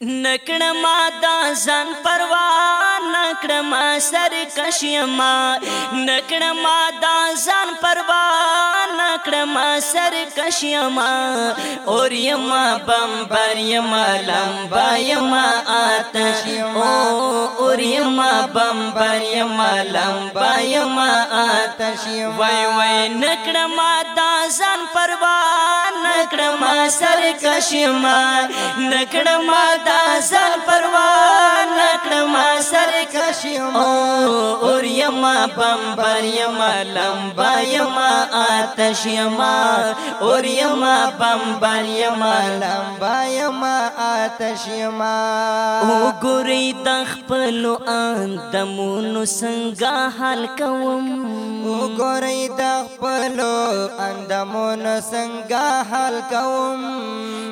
نکړما دا ځان پروا نکړما سر کشیما نکړما دا ځان پروا نکړما سر کشیما اور یما بمبر، یما لمبا، یما آتش او اور یما بمبر، یما لمبا، یما آتش وای وای نکړما دا ځان پروا نکړما سر کشیما نکړما دا زل پروان نکړما سر کشم اور یما بمبر، یما لمبا، یما آتش یما، اور یما بمبر یما لمبا، یما آتش یما۔ او ګوري د خپل اندمونو څنګه حل کوم۔ او ګوري د خپل اندمونو څنګه حل کوم۔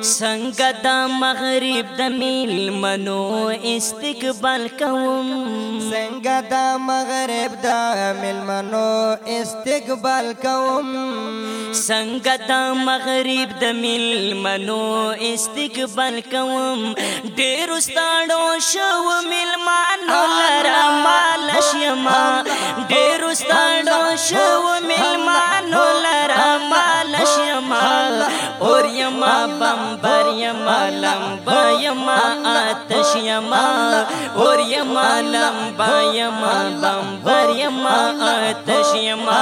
څنګه د مغرب د میل منو استقبال کوم۔ څنګه د مغرب دا د ملمنو استقبال کوم څنګه د مغرب د میل منو استقبال کوم ډیر ستاړو شو میل مانو لرا مال شما ډیر ستاړو شو میل مانو لرا مال شما اور یما بمبر یما لمبا یما آتش یما اور یما لمبا یما بمبر یما آتش یما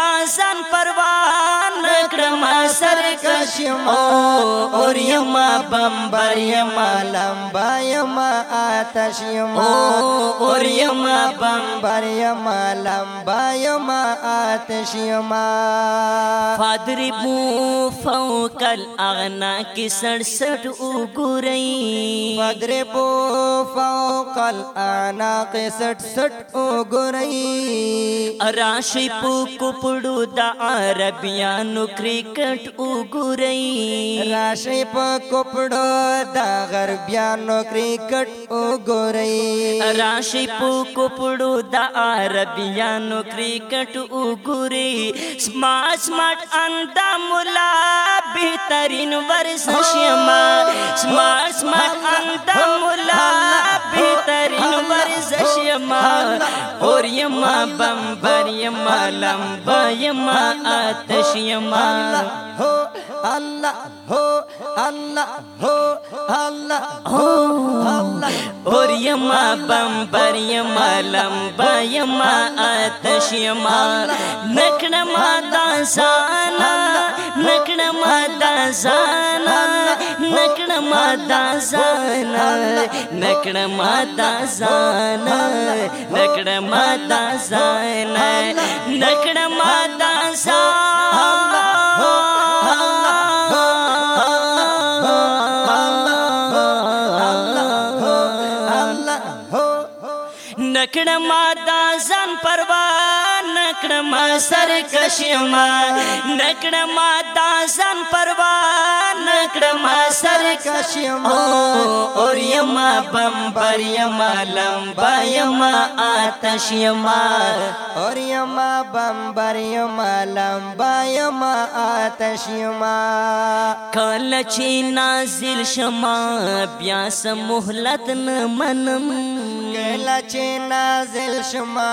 دا ځان پروا نکړما سر اور یما بمبر یما لمبا یما آتش یما اور یما بمبر یما لمبا یما آتش یما فادربو فوق الاغنا کی سڑسٹ اگرئی فادربو فوق الاعناق سٹ سٹ اگرئی راشی پو کپڑو دا عربیانو کرکٹ اگرئی راشی پو کپڑو دا غربیانو کرکٹ اگرئی راشی پو کپڑو دا عربیانو کرکٹ اگرئی سماٹ سماٹ اندا ملا بہترین ورزش یما سماٹ سماٹ اندا ملا بہترین ورزش یما اور یما بمبر یما لمبا یما آتش یما ہو اللہ ہو اللہ ہو اللہ ہو اور یما بمبر یما لمبا یما آتش یما نکڑما دا زانا نکڑما دا زانا نکڑما دا زانا نکڑما دا زانا نکڑما دا زانا نکڑما دا نکړما دا ځان پروا نکړما سر کشما نکړما دا ځان پروا نکړما سر کشما اور یما بمبر، یما لمبا، یما آتش یما اور یما بمبر، یما لمبا، یما آتش یما کله چې نازل شما بیا سم مهلت نه منم کله چې نازل شما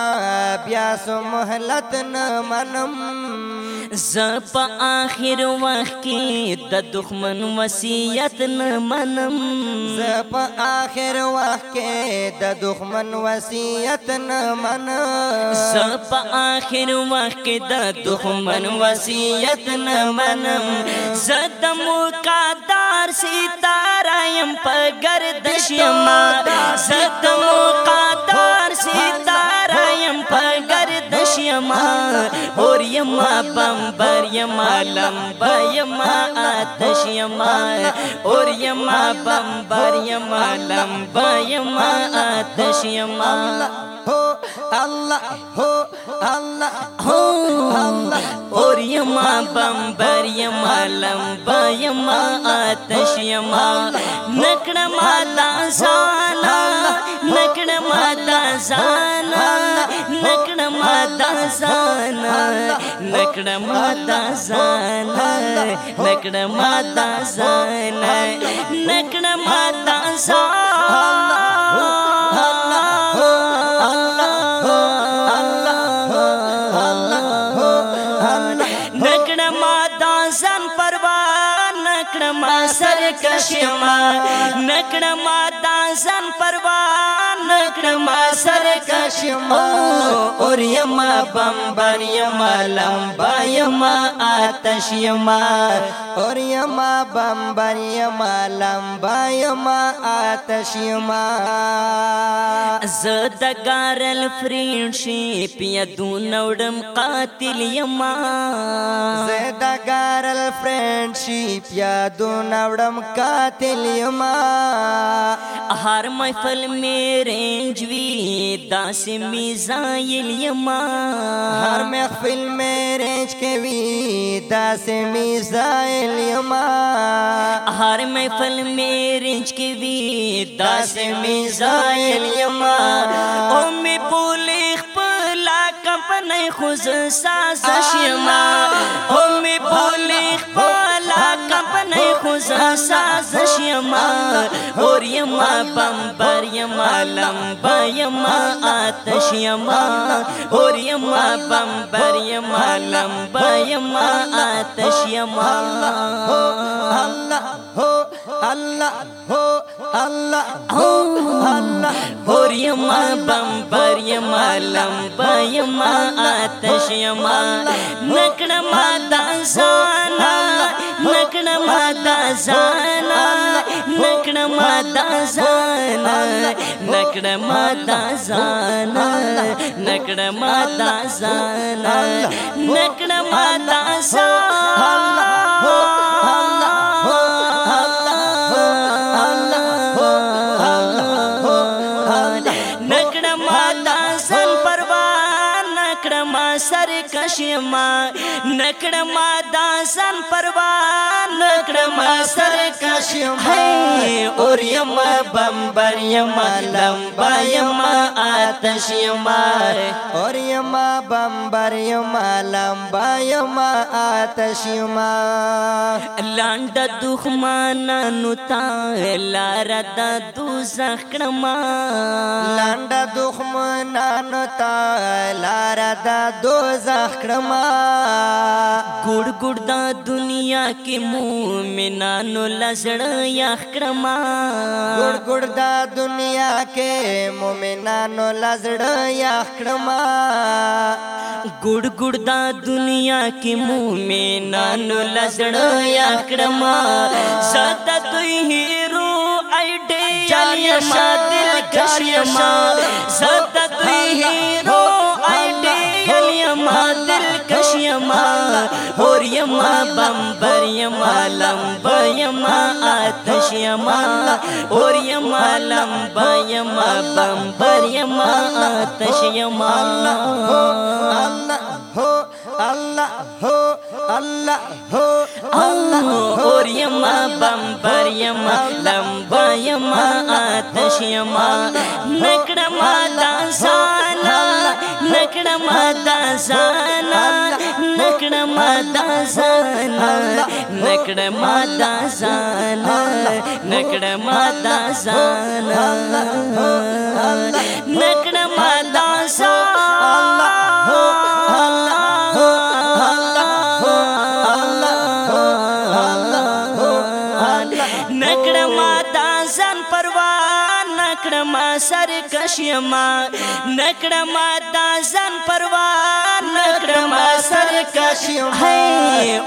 بیا سو مهلت نه منم۔ ز په آخر وخت کې د دښمن وصیت نه منم۔ ز په آخر وخت کې د دښمن وصیت نه منم۔ ز په آخر وخت کې د دښمن وصیت نه منم۔ ز د مقدار ستاره يم په گردش یما ز د مقدار ستاره يم په گردش یما اور یما بمبر یما لمبا یما آتش یما اور یما بمبر یما لمبا یما آتش یما ہو الله هو الله هو اور یما بمبر یما لمبا یما آتش یما نکڑ ماتا زانا نکڑ ماتا زانا نکڑ ماتا زانا نکڑ ماتا زانا نکڑ ماتا زانا نکڑ ماتا زانا سر کشما نکڑما داسن پروان نکڑما سر کشما اور یما بمبر یما لمبا یما آتش یما اور یما بمبر یما لمبا یما آتش یما زدگارل فرینڈ شیپ یدو نوڑم قاتل یما زدگارل فرینڈ شیپ یدو نوڑم قاتل یما. ہر محفل میں رینج وی داس میزائل یما. ہر محفل میں رینج کے وی داس میزائل یما. ہر محفل میں رینج کے وی داس میزائل یما. او می بولی خپلا کمپنی خوز سازش یما. او می بولی خپلا کمپنی خوزا سازش یما، اور یما بمبر، یما لمبا یما آتش یما، اور یما بمبر، یما لمبا یما آتش یما۔ اللہ اللہ ہو اللہ ہو اللہ اور یما بمبر یما لمبا یما آتش یما نکڑ ماتا زانا نکڑ ماتا زانا نکڑ ماتا زانا نکڑ ماتا زانا نکڑ ماتا زانا نکڑ ماتا زانا سر کشما نکڑما داسن پروا نکڑما سر کشما اور یما بمبر یما لمبا یما آتش یما اور یما بمبر یما لمبا یما آتش یما لانڈ دخمانا نتا لارا دا دوزخ کڑما۔ لانڈ دخمانا نتا لارا دا دوزخ کڑما۔ ګړ ګړ دا دنیا کې مومنانو لزړ یخ کړما ګړ ګړ دا دنیا کې مومنانو لزړ یخ کړما ګړ ګړ دا دنیا کې مومنانو لزړ یخ کړما زړه دوی هیرو ایډیال یما دل کشما زړه دوی هیرو ایډیال یما دل کشما اور یما بمبر یما لمبا یما آتش یما اور یما لمبا یما بمبر یما آتش یما اللہ ہو اللہ ہو اللہ ہو اللہ اور یما بمبر یما لمبا یما آتش یما نکڑ ماتا زانا نکڑ ماتا زانا نکڑ ماتا زانا نکڑ ماتا زانا نکڑ ماتا زانا نکڑ ماتا زانا۔ پروان نکڑ ما سر کشما نکڑ ماتا زن پروان نکڑ سر کشما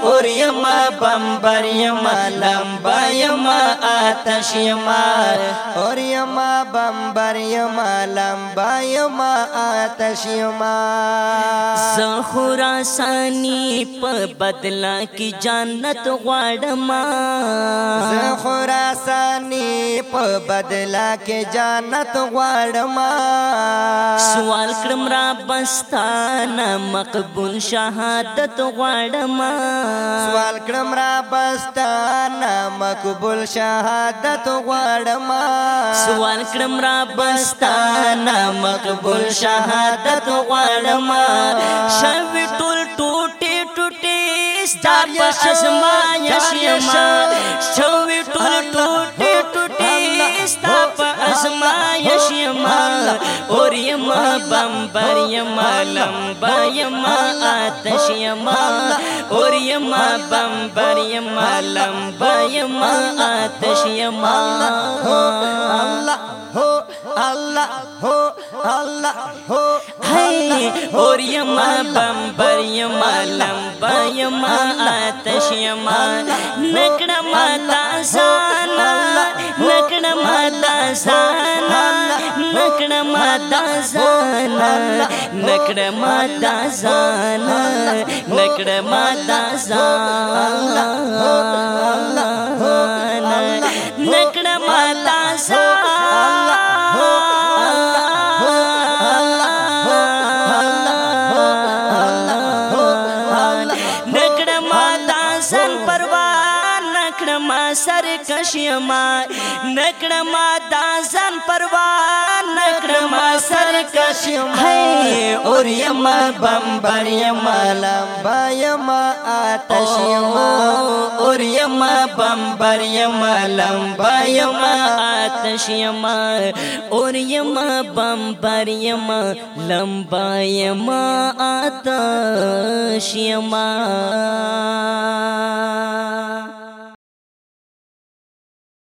اور یما بمبر، یما لمبا، یما آتش یما اور یما بمبر، یما لمبا، یما آتش یما زخورا سانی په بدلا کی جنت غواړم خراسانی په بدلا کې جانت غواړم سوال کړم را بستانه مقبول شهادت غواړم سوال کړم را بستانه مقبول شهادت غواړم سوال کړم را بستانه مقبول شهادت غواړم شوي ټول ټوټه ټوټه ستا په ازمایش یما بمبر یما لمبا یما آتش یما اور یما بمبر یما لمبا یما آتش یما اللہ ہو اللہ ہو اللہ ہو اور یما بمبر یما لمبا یما آتش یما نکڑ ماتا زانا نکڑ ماتا سانا نکڑ ماتا سانا نکڑ ماتا سانا نکڑ ماتا سانا نکڑ ما سر کشیما نکڑ ماتا سن پروان نکڑ سر کشیما اور یما بمبر یما لمبا یما آتش یما اور یما بمبر یما لمبا یما آتش یما اور یما بمبر یما لمبا یما آتش یما